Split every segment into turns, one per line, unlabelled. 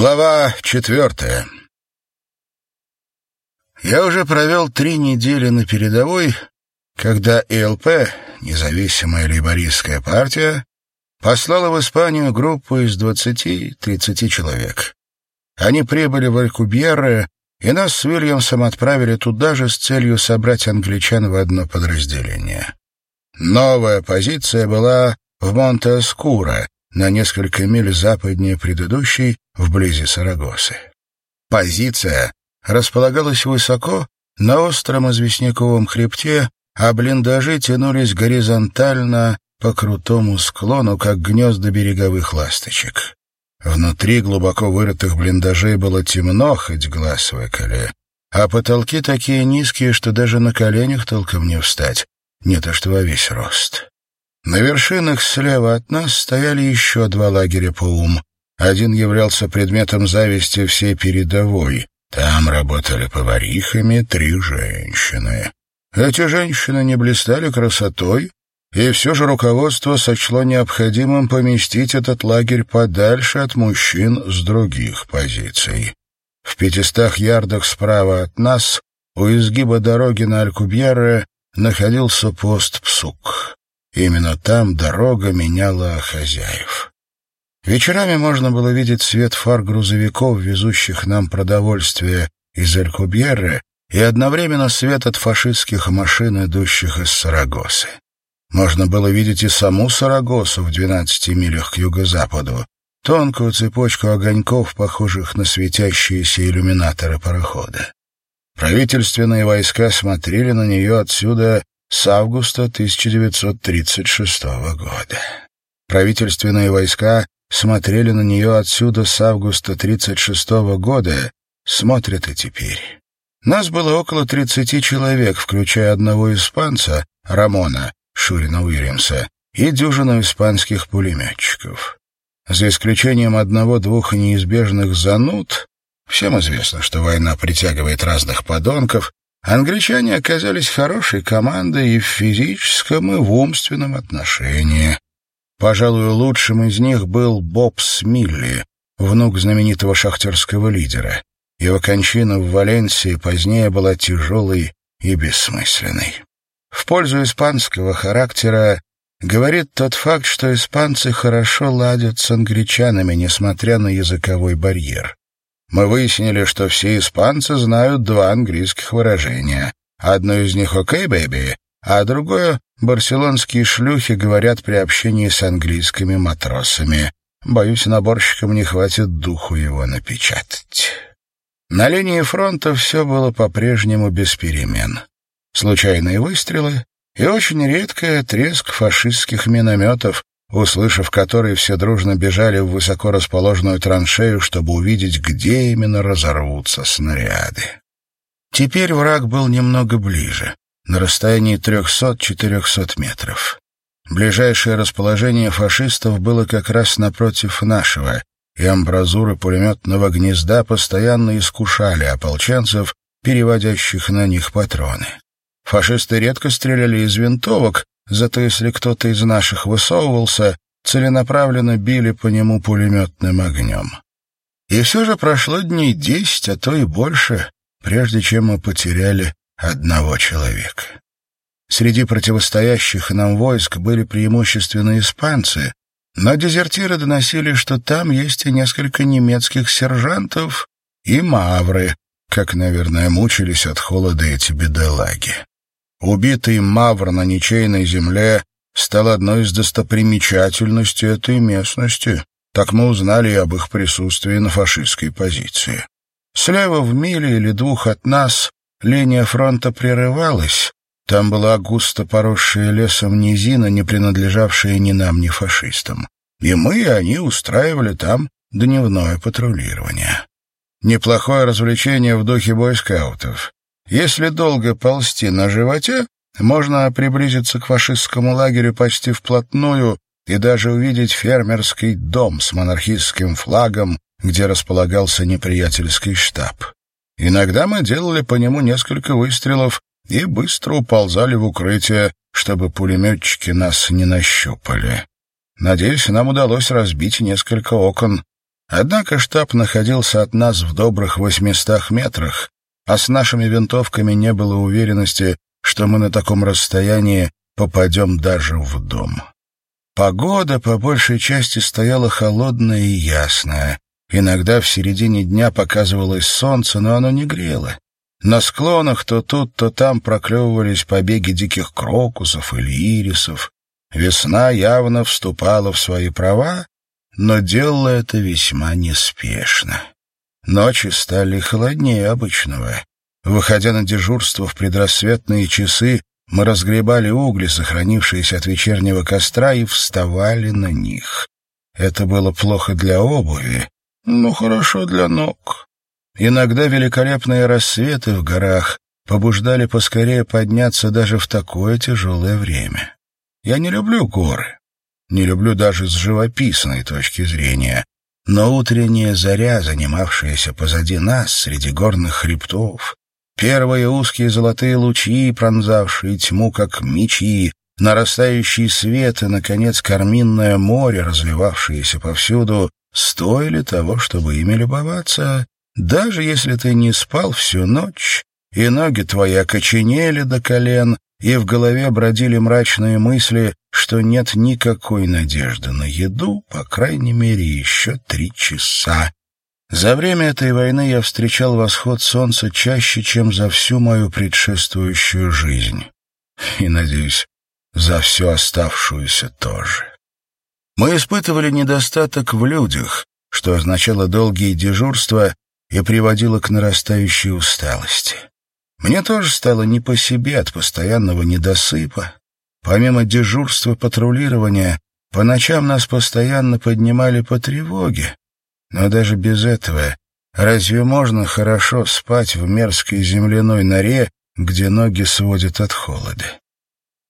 Глава четвертая. Я уже провел три недели на передовой, когда ИЛП, независимая лейбористская партия, послала в Испанию группу из 20-30 человек. Они прибыли в Алькубьерре, и нас с Уильямсом отправили туда же с целью собрать англичан в одно подразделение. Новая позиция была в Монте-Аскура, на несколько миль западнее предыдущей, вблизи Сарагосы. Позиция располагалась высоко, на остром известняковом хребте, а блиндажи тянулись горизонтально по крутому склону, как гнезда береговых ласточек. Внутри глубоко вырытых блиндажей было темно, хоть глаз выколи, а потолки такие низкие, что даже на коленях толком не встать, не то что во весь рост. На вершинах слева от нас стояли еще два лагеря по ум. Один являлся предметом зависти всей передовой. Там работали поварихами три женщины. Эти женщины не блистали красотой, и все же руководство сочло необходимым поместить этот лагерь подальше от мужчин с других позиций. В пятистах ярдах справа от нас, у изгиба дороги на Алькубьерре, находился пост Псук. Именно там дорога меняла хозяев. Вечерами можно было видеть свет фар грузовиков, везущих нам продовольствие из Алькубьерре, и одновременно свет от фашистских машин, идущих из Сарагосы. Можно было видеть и саму Сарагосу в двенадцати милях к юго-западу, тонкую цепочку огоньков, похожих на светящиеся иллюминаторы парохода. Правительственные войска смотрели на нее отсюда с августа 1936 года. Правительственные войска смотрели на нее отсюда с августа 1936 года, смотрят и теперь. Нас было около 30 человек, включая одного испанца, Рамона, Шурина Уильямса, и дюжину испанских пулеметчиков. За исключением одного-двух неизбежных зануд, всем известно, что война притягивает разных подонков, Англичане оказались хорошей командой и в физическом, и в умственном отношении. Пожалуй, лучшим из них был Боб Смилли, внук знаменитого шахтерского лидера. Его кончина в Валенсии позднее была тяжелой и бессмысленной. В пользу испанского характера говорит тот факт, что испанцы хорошо ладят с англичанами, несмотря на языковой барьер мы выяснили, что все испанцы знают два английских выражения. Одно из них «Окей, бэби», а другое барселонские шлюхи говорят при общении с английскими матросами. Боюсь, наборщикам не хватит духу его напечатать. На линии фронта все было по-прежнему без перемен. Случайные выстрелы и очень редкая треск фашистских минометов, услышав который, все дружно бежали в высоко расположенную траншею, чтобы увидеть, где именно разорвутся снаряды. Теперь враг был немного ближе, на расстоянии 300-400 метров. Ближайшее расположение фашистов было как раз напротив нашего, и амбразуры пулеметного гнезда постоянно искушали ополченцев, переводящих на них патроны. Фашисты редко стреляли из винтовок, Зато если кто-то из наших высовывался, целенаправленно били по нему пулеметным огнем. И все же прошло дней десять, а то и больше, прежде чем мы потеряли одного человека. Среди противостоящих нам войск были преимущественно испанцы, но дезертиры доносили, что там есть и несколько немецких сержантов и мавры, как, наверное, мучились от холода эти бедолаги. Убитый Мавр на ничейной земле стал одной из достопримечательностей этой местности. Так мы узнали и об их присутствии на фашистской позиции. Слева в миле или двух от нас линия фронта прерывалась. Там была густо поросшая лесом низина, не принадлежавшая ни нам, ни фашистам. И мы, и они устраивали там дневное патрулирование. Неплохое развлечение в духе бойскаутов. Если долго ползти на животе, можно приблизиться к фашистскому лагерю почти вплотную и даже увидеть фермерский дом с монархистским флагом, где располагался неприятельский штаб. Иногда мы делали по нему несколько выстрелов и быстро уползали в укрытие, чтобы пулеметчики нас не нащупали. Надеюсь, нам удалось разбить несколько окон. Однако штаб находился от нас в добрых восьмистах метрах, а с нашими винтовками не было уверенности, что мы на таком расстоянии попадем даже в дом. Погода по большей части стояла холодная и ясная. Иногда в середине дня показывалось солнце, но оно не грело. На склонах то тут, то там проклевывались побеги диких крокусов или ирисов. Весна явно вступала в свои права, но делала это весьма неспешно. Ночи стали холоднее обычного. Выходя на дежурство в предрассветные часы, мы разгребали угли, сохранившиеся от вечернего костра, и вставали на них. Это было плохо для обуви, но хорошо для ног. Иногда великолепные рассветы в горах побуждали поскорее подняться даже в такое тяжелое время. Я не люблю горы, не люблю даже с живописной точки зрения, но утренняя заря, занимавшаяся позади нас среди горных хребтов, Первые узкие золотые лучи, пронзавшие тьму, как мечи, нарастающий свет и, наконец, карминное море, разливавшееся повсюду, стоили того, чтобы ими любоваться, даже если ты не спал всю ночь, и ноги твои окоченели до колен, и в голове бродили мрачные мысли, что нет никакой надежды на еду, по крайней мере, еще три часа. За время этой войны я встречал восход солнца чаще, чем за всю мою предшествующую жизнь. И, надеюсь, за всю оставшуюся тоже. Мы испытывали недостаток в людях, что означало долгие дежурства и приводило к нарастающей усталости. Мне тоже стало не по себе от постоянного недосыпа. Помимо дежурства патрулирования, по ночам нас постоянно поднимали по тревоге, но даже без этого разве можно хорошо спать в мерзкой земляной норе, где ноги сводят от холода?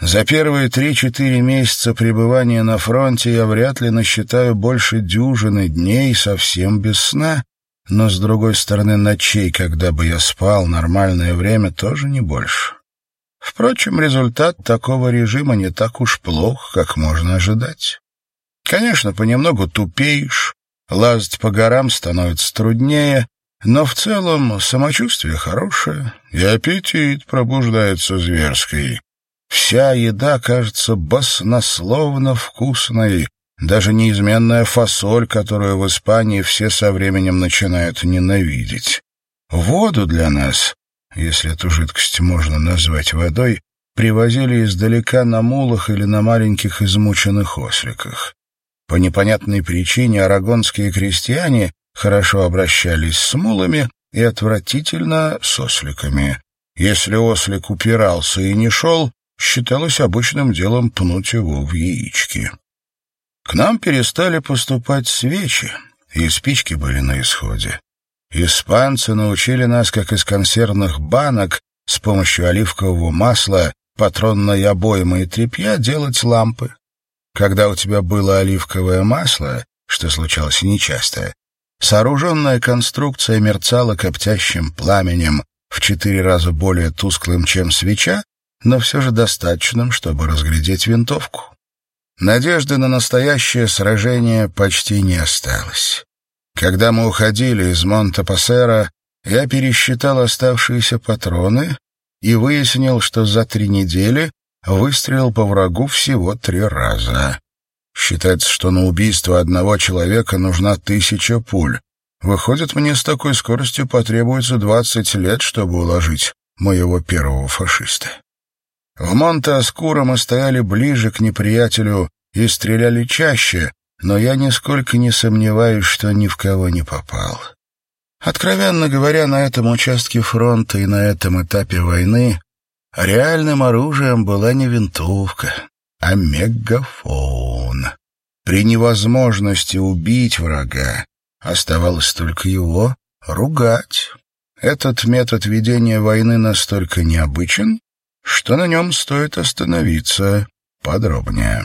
За первые три-четыре месяца пребывания на фронте я вряд ли насчитаю больше дюжины дней совсем без сна, но, с другой стороны, ночей, когда бы я спал нормальное время, тоже не больше. Впрочем, результат такого режима не так уж плох, как можно ожидать. Конечно, понемногу тупеешь, Лазать по горам становится труднее, но в целом самочувствие хорошее, и аппетит пробуждается зверской. Вся еда кажется баснословно вкусной, даже неизменная фасоль, которую в Испании все со временем начинают ненавидеть. Воду для нас, если эту жидкость можно назвать водой, привозили издалека на мулах или на маленьких измученных осликах. По непонятной причине арагонские крестьяне хорошо обращались с мулами и отвратительно с осликами. Если ослик упирался и не шел, считалось обычным делом пнуть его в яички. К нам перестали поступать свечи, и спички были на исходе. Испанцы научили нас, как из консервных банок, с помощью оливкового масла, патронной обоймы и тряпья делать лампы. Когда у тебя было оливковое масло, что случалось нечасто, сооруженная конструкция мерцала коптящим пламенем в четыре раза более тусклым, чем свеча, но все же достаточным, чтобы разглядеть винтовку. Надежды на настоящее сражение почти не осталось. Когда мы уходили из Монте-Пассера, я пересчитал оставшиеся патроны и выяснил, что за три недели выстрелил по врагу всего три раза. Считается, что на убийство одного человека нужна тысяча пуль. Выходит, мне с такой скоростью потребуется двадцать лет, чтобы уложить моего первого фашиста. В Монте-Аскуро мы стояли ближе к неприятелю и стреляли чаще, но я нисколько не сомневаюсь, что ни в кого не попал. Откровенно говоря, на этом участке фронта и на этом этапе войны Реальным оружием была не винтовка, а мегафон. При невозможности убить врага оставалось только его ругать. Этот метод ведения войны настолько необычен, что на нем стоит остановиться подробнее.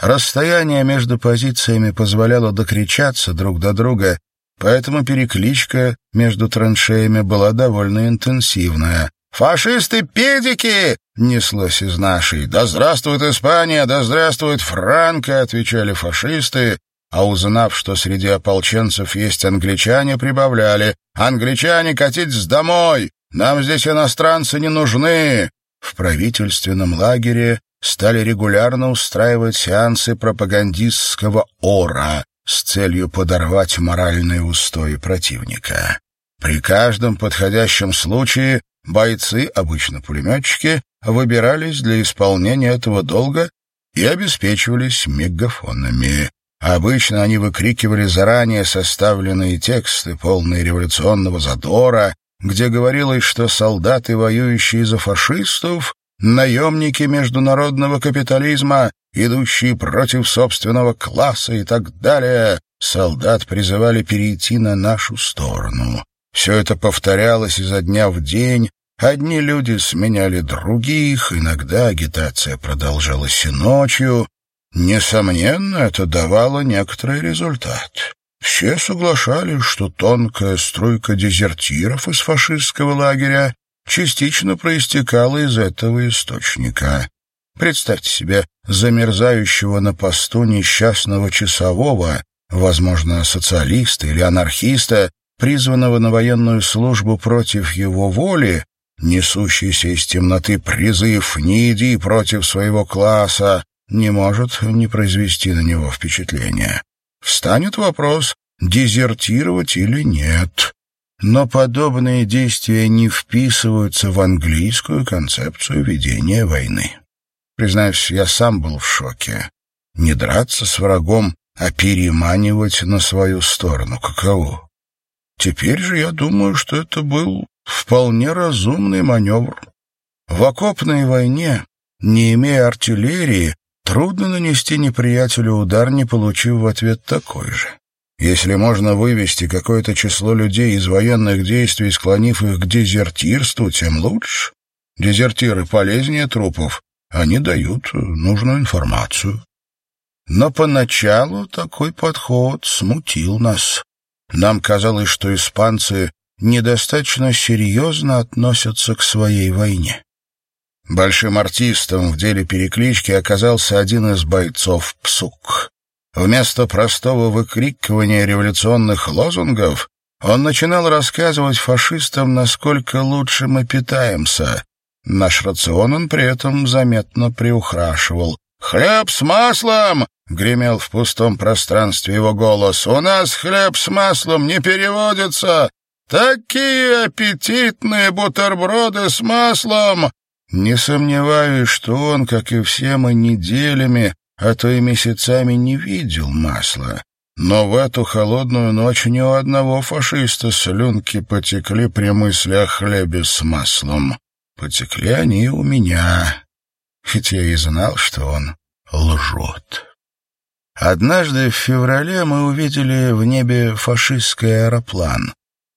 Расстояние между позициями позволяло докричаться друг до друга, поэтому перекличка между траншеями была довольно интенсивная. «Фашисты-педики!» — неслось из нашей. «Да здравствует Испания! Да здравствует Франко!» — отвечали фашисты. а узнав, что среди ополченцев есть англичане, прибавляли «Англичане, катитесь домой! Нам здесь иностранцы не нужны!» В правительственном лагере стали регулярно устраивать сеансы пропагандистского ора с целью подорвать моральные устои противника. При каждом подходящем случае бойцы, обычно пулеметчики, выбирались для исполнения этого долга и обеспечивались мегафонами. Обычно они выкрикивали заранее составленные тексты, полные революционного задора, где говорилось, что солдаты, воюющие за фашистов, наемники международного капитализма, идущие против собственного класса и так далее. Солдат призывали перейти на нашу сторону. Все это повторялось изо дня в день, Одни люди сменяли других, иногда агитация продолжалась и ночью. Несомненно, это давало некоторый результат. Все соглашались, что тонкая струйка дезертиров из фашистского лагеря частично проистекала из этого источника. Представьте себе замерзающего на посту несчастного часового, возможно, социалиста или анархиста, призванного на военную службу против его воли, Несущийся из темноты призыв «Не иди против своего класса» не может не произвести на него впечатления. Встанет вопрос, дезертировать или нет. Но подобные действия не вписываются в английскую концепцию ведения войны. Признаюсь, я сам был в шоке. Не драться с врагом, а переманивать на свою сторону. Каково? Теперь же я думаю, что это был Вполне разумный маневр. В окопной войне, не имея артиллерии, трудно нанести неприятелю удар, не получив в ответ такой же. Если можно вывести какое-то число людей из военных действий, склонив их к дезертирству, тем лучше. Дезертиры полезнее трупов, они дают нужную информацию. Но поначалу такой подход смутил нас. Нам казалось, что испанцы недостаточно серьезно относятся к своей войне. Большим артистом в деле переклички оказался один из бойцов ПСУК. Вместо простого выкрикивания революционных лозунгов он начинал рассказывать фашистам, насколько лучше мы питаемся. Наш рацион он при этом заметно приукрашивал. «Хлеб с маслом!» — гремел в пустом пространстве его голос. «У нас хлеб с маслом не переводится! Такие аппетитные бутерброды с маслом! Не сомневаюсь, что он, как и все мы, неделями, а то и месяцами не видел масла. Но в эту холодную ночь ни у одного фашиста слюнки потекли при мысли о хлебе с маслом. Потекли они у меня, хоть я и знал, что он лжет. Однажды в феврале мы увидели в небе фашистский аэроплан.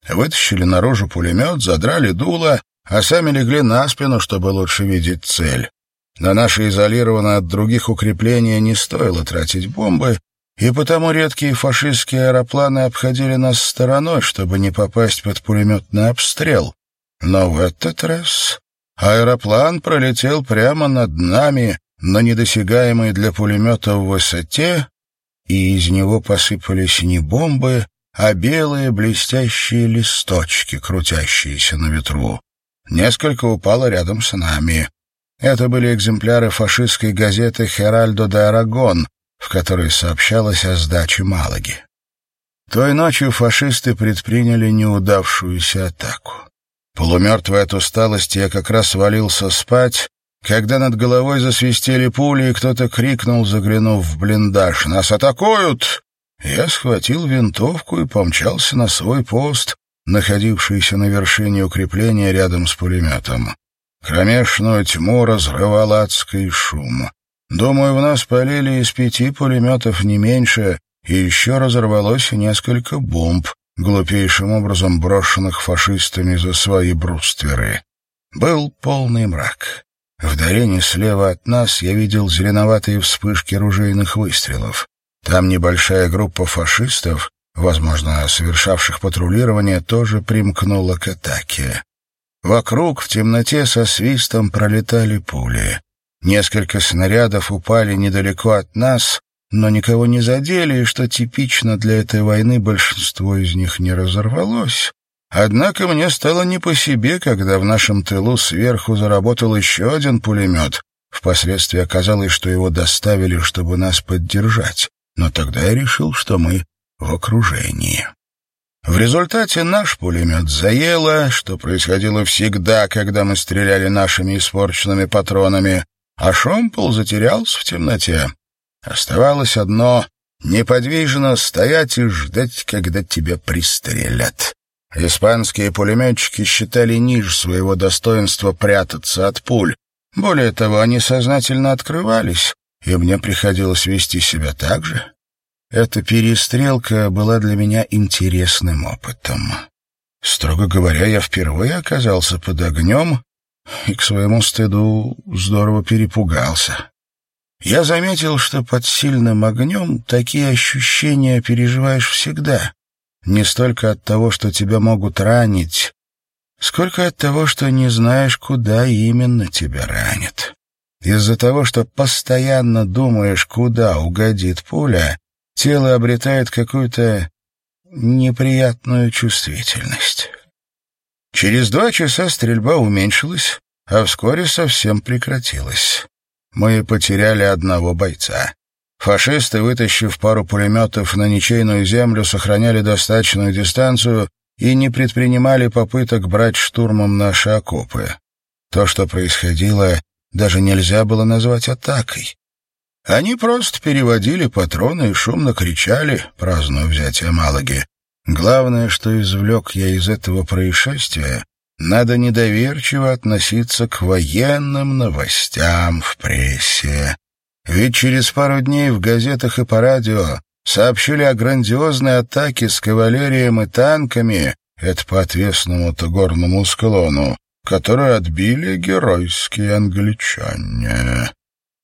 Вытащили наружу пулемет, задрали дуло, а сами легли на спину, чтобы лучше видеть цель. На наши изолированные от других укрепления не стоило тратить бомбы, и потому редкие фашистские аэропланы обходили нас стороной, чтобы не попасть под пулеметный обстрел. Но в этот раз аэроплан пролетел прямо над нами на недосягаемой для пулемета в высоте, и из него посыпались не бомбы, а белые блестящие листочки, крутящиеся на ветру. Несколько упало рядом с нами. Это были экземпляры фашистской газеты «Херальдо де Арагон», в которой сообщалось о сдаче Малаги. Той ночью фашисты предприняли неудавшуюся атаку. Полумертвый от усталости я как раз свалился спать, когда над головой засвистели пули, и кто-то крикнул, заглянув в блиндаж, «Нас атакуют!» Я схватил винтовку и помчался на свой пост, находившийся на вершине укрепления рядом с пулеметом. Кромешную тьму разрывал адский шум. Думаю, в нас полили из пяти пулеметов не меньше, и еще разорвалось несколько бомб, глупейшим образом брошенных фашистами за свои брустверы. Был полный мрак. В долине слева от нас я видел зеленоватые вспышки ружейных выстрелов. Там небольшая группа фашистов, возможно, совершавших патрулирование, тоже примкнула к атаке. Вокруг в темноте со свистом пролетали пули. Несколько снарядов упали недалеко от нас, но никого не задели, и что типично для этой войны большинство из них не разорвалось. Однако мне стало не по себе, когда в нашем тылу сверху заработал еще один пулемет. Впоследствии оказалось, что его доставили, чтобы нас поддержать. Но тогда я решил, что мы в окружении. В результате наш пулемет заело, что происходило всегда, когда мы стреляли нашими испорченными патронами, а шомпол затерялся в темноте. Оставалось одно — неподвижно стоять и ждать, когда тебя пристрелят. Испанские пулеметчики считали ниже своего достоинства прятаться от пуль. Более того, они сознательно открывались, и мне приходилось вести себя так же. Эта перестрелка была для меня интересным опытом. Строго говоря, я впервые оказался под огнем и к своему стыду здорово перепугался. Я заметил, что под сильным огнем такие ощущения переживаешь всегда. Не столько от того, что тебя могут ранить, сколько от того, что не знаешь, куда именно тебя ранят. Из-за того, что постоянно думаешь, куда угодит пуля, тело обретает какую-то неприятную чувствительность. Через два часа стрельба уменьшилась, а вскоре совсем прекратилась. Мы потеряли одного бойца. Фашисты, вытащив пару пулеметов на ничейную землю, сохраняли достаточную дистанцию и не предпринимали попыток брать штурмом наши окопы. То, что происходило, даже нельзя было назвать атакой. Они просто переводили патроны и шумно кричали, празднуя взятие Малаги. Главное, что извлек я из этого происшествия, надо недоверчиво относиться к военным новостям в прессе. Ведь через пару дней в газетах и по радио сообщили о грандиозной атаке с кавалерией и танками, это по отвесному-то горному склону, которую отбили геройские англичане.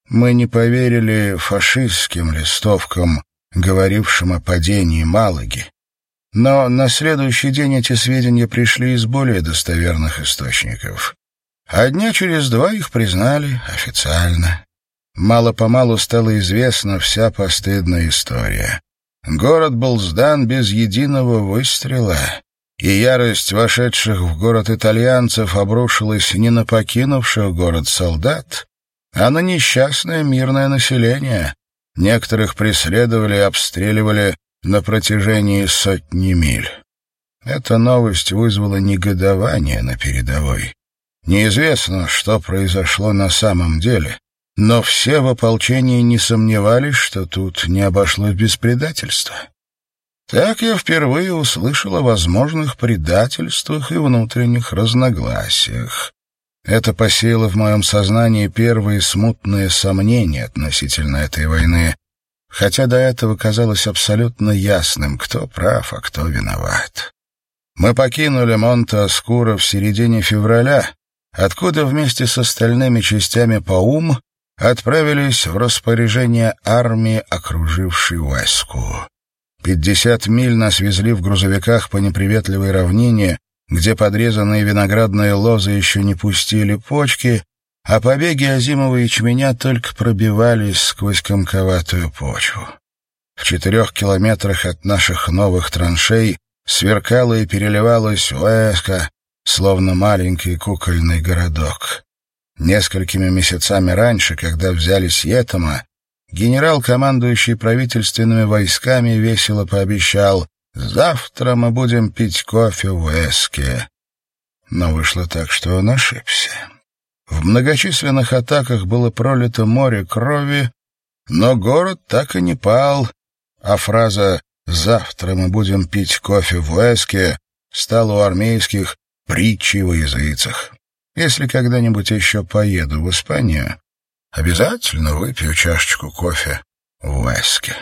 Мы не поверили фашистским листовкам, говорившим о падении Малаги. Но на следующий день эти сведения пришли из более достоверных источников. А дня через два их признали официально. Мало-помалу стала известна вся постыдная история. Город был сдан без единого выстрела, и ярость вошедших в город итальянцев обрушилась не на покинувших город солдат, а на несчастное мирное население. Некоторых преследовали и обстреливали на протяжении сотни миль. Эта новость вызвала негодование на передовой. Неизвестно, что произошло на самом деле, но все в ополчении не сомневались, что тут не обошлось без предательства. Так я впервые услышал о возможных предательствах и внутренних разногласиях. Это посеяло в моем сознании первые смутные сомнения относительно этой войны, хотя до этого казалось абсолютно ясным, кто прав, а кто виноват. Мы покинули Монте-Аскуро в середине февраля, откуда вместе с остальными частями ПАУМ отправились в распоряжение армии, окружившей Уэску. Пятьдесят миль нас везли в грузовиках по неприветливой равнине, где подрезанные виноградные лозы еще не пустили почки, а побеги озимого ячменя только пробивались сквозь комковатую почву. В четырех километрах от наших новых траншей сверкала и переливалась Уэска, словно маленький кукольный городок. Несколькими месяцами раньше, когда взяли Сьетома, генерал, командующий правительственными войсками, весело пообещал Завтра мы будем пить кофе в Эске. Но вышло так, что он ошибся. В многочисленных атаках было пролито море крови, но город так и не пал, а фраза «завтра мы будем пить кофе в Эске» стала у армейских притчей во языцах. Если когда-нибудь еще поеду в Испанию, обязательно выпью чашечку кофе в Эске.